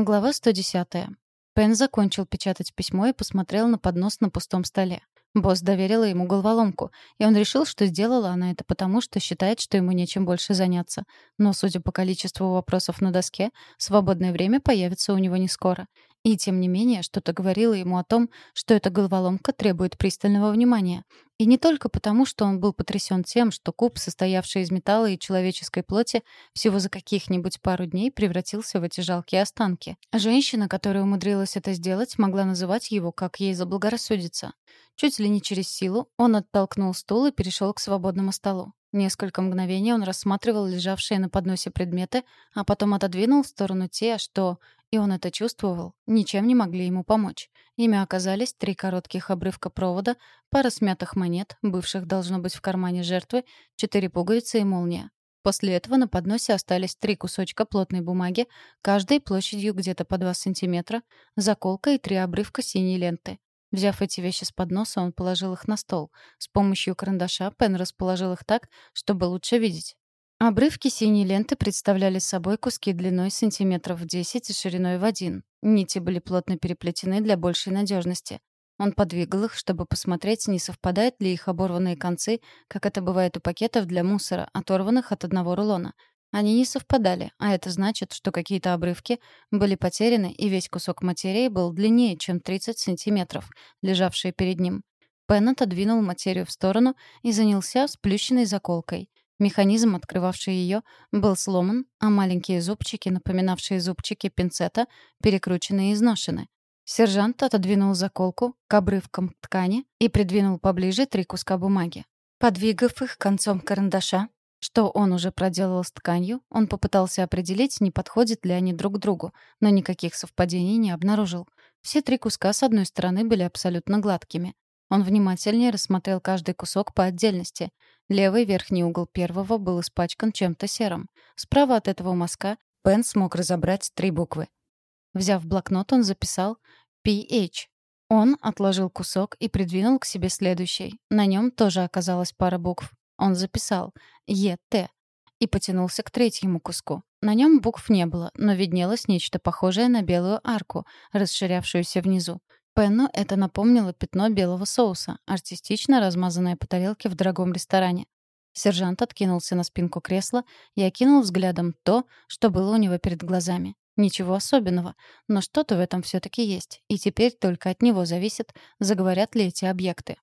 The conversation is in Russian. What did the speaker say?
Глава 110. Пен закончил печатать письмо и посмотрел на поднос на пустом столе. Босс доверила ему головоломку, и он решил, что сделала она это потому, что считает, что ему нечем больше заняться. Но, судя по количеству вопросов на доске, свободное время появится у него не скоро. И, тем не менее, что-то говорило ему о том, что эта головоломка требует пристального внимания. И не только потому, что он был потрясен тем, что куб, состоявший из металла и человеческой плоти, всего за каких-нибудь пару дней превратился в эти жалкие останки. Женщина, которая умудрилась это сделать, могла называть его, как ей заблагорассудится. Чуть ли не через силу он оттолкнул стул и перешел к свободному столу. Несколько мгновений он рассматривал лежавшие на подносе предметы, а потом отодвинул в сторону те, что, и он это чувствовал, ничем не могли ему помочь. Ими оказались три коротких обрывка провода, пара смятых монет, бывших должно быть в кармане жертвы, четыре пуговицы и молния. После этого на подносе остались три кусочка плотной бумаги, каждой площадью где-то по 2 сантиметра, заколка и три обрывка синей ленты. Взяв эти вещи с подноса, он положил их на стол. С помощью карандаша Пен расположил их так, чтобы лучше видеть. Обрывки синей ленты представляли собой куски длиной сантиметров 10 и шириной в один. Нити были плотно переплетены для большей надежности. Он подвигал их, чтобы посмотреть, не совпадают ли их оборванные концы, как это бывает у пакетов для мусора, оторванных от одного рулона. Они не совпадали, а это значит, что какие-то обрывки были потеряны, и весь кусок материи был длиннее, чем 30 сантиметров, лежавшие перед ним. Пен отодвинул материю в сторону и занялся сплющенной заколкой. Механизм, открывавший ее, был сломан, а маленькие зубчики, напоминавшие зубчики пинцета, перекручены и изношены. Сержант отодвинул заколку к обрывкам ткани и придвинул поближе три куска бумаги. Подвигав их концом карандаша, что он уже проделал с тканью, он попытался определить, не подходят ли они друг другу, но никаких совпадений не обнаружил. Все три куска с одной стороны были абсолютно гладкими. Он внимательнее рассмотрел каждый кусок по отдельности. Левый верхний угол первого был испачкан чем-то серым. Справа от этого мазка Пен смог разобрать три буквы. Взяв блокнот, он записал «PH». Он отложил кусок и придвинул к себе следующий. На нем тоже оказалась пара букв. Он записал «ЕТ» и потянулся к третьему куску. На нем букв не было, но виднелось нечто похожее на белую арку, расширявшуюся внизу. Пенну это напомнило пятно белого соуса, артистично размазанное по тарелке в дорогом ресторане. Сержант откинулся на спинку кресла и окинул взглядом то, что было у него перед глазами. Ничего особенного, но что-то в этом все таки есть, и теперь только от него зависит, заговорят ли эти объекты.